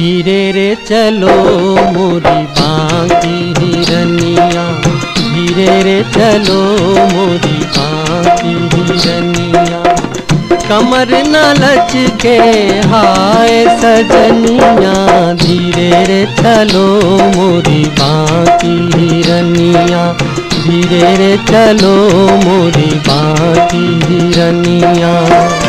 धीरे रे चलो, मोरी बाकी हिरनिया। धीरे रे चलो, मोरी बाकी हिरनिया। कमर न लचके, हाय सजनिया। धीरे रे चलो, मोरी बाकी हिरनिया। धीरे रे चलो, मोरी बाकी हिरनिया।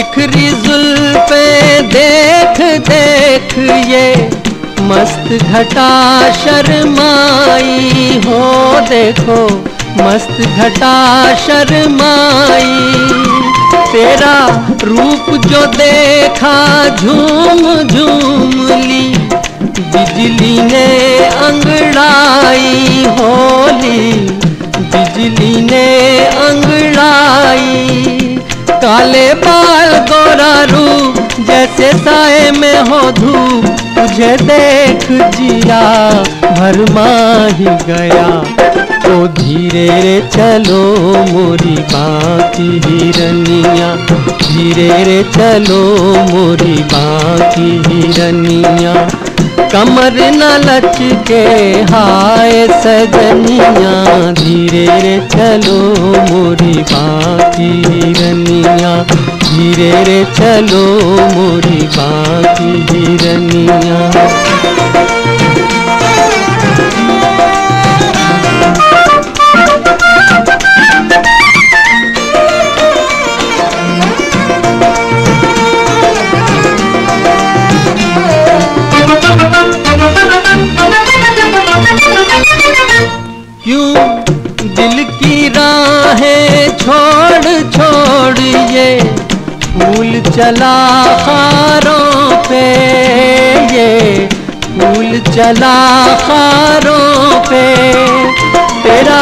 बिखरी जुल्फे देख देख ये मस्त घटा शर्माई हो, देखो मस्त घटा शर्माई। तेरा रूप जो देखा झूम झूम ली, बिजली ने अंगड़ाई होली काले बाल गोरा रूप जैसे साए में हो धूप, तुझे देख जिया, भरमा ही गया। तो धीरे रे चलो मोरी बाकी हिरनिया। धीरे रे चलो मोरी बाकी हिरनिया। कमर न लचके हाय सजनिया। धीरे रे चलो मोरी बाकी हिरनिया। धीरे रे चलो मोरी बाकी हिरनिया। क्यों दिल की राहें छोड़ छोड़ ये फूल चला खारों पे? ये फूल चला खारों पे। तेरा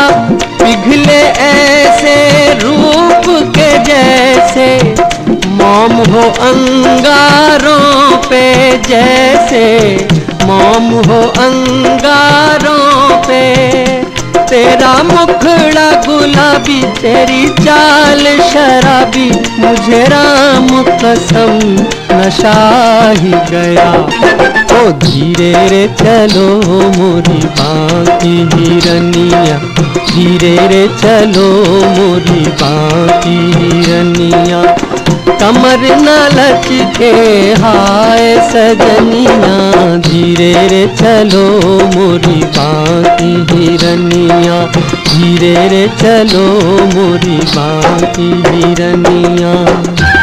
पिघले ऐसे रूप के जैसे मोम हो अंगारों पे, जैसे मोम हो अंगारों पे। तेरा मुखड़ा गुलाबी, तेरी चाल शराबी, मुझे राम कसम, नशा ही गया। ओ धीरे रे चलो मोरी बाकी हिरनिया, धीरे रे चलो मोरी बाकी हिरनिया। कमर न लचके हाय सजनिया, धीरे रे चलो मोरी बाकी हिरनिया। धीरे रे चलो मोरी बाकी हिरनिया।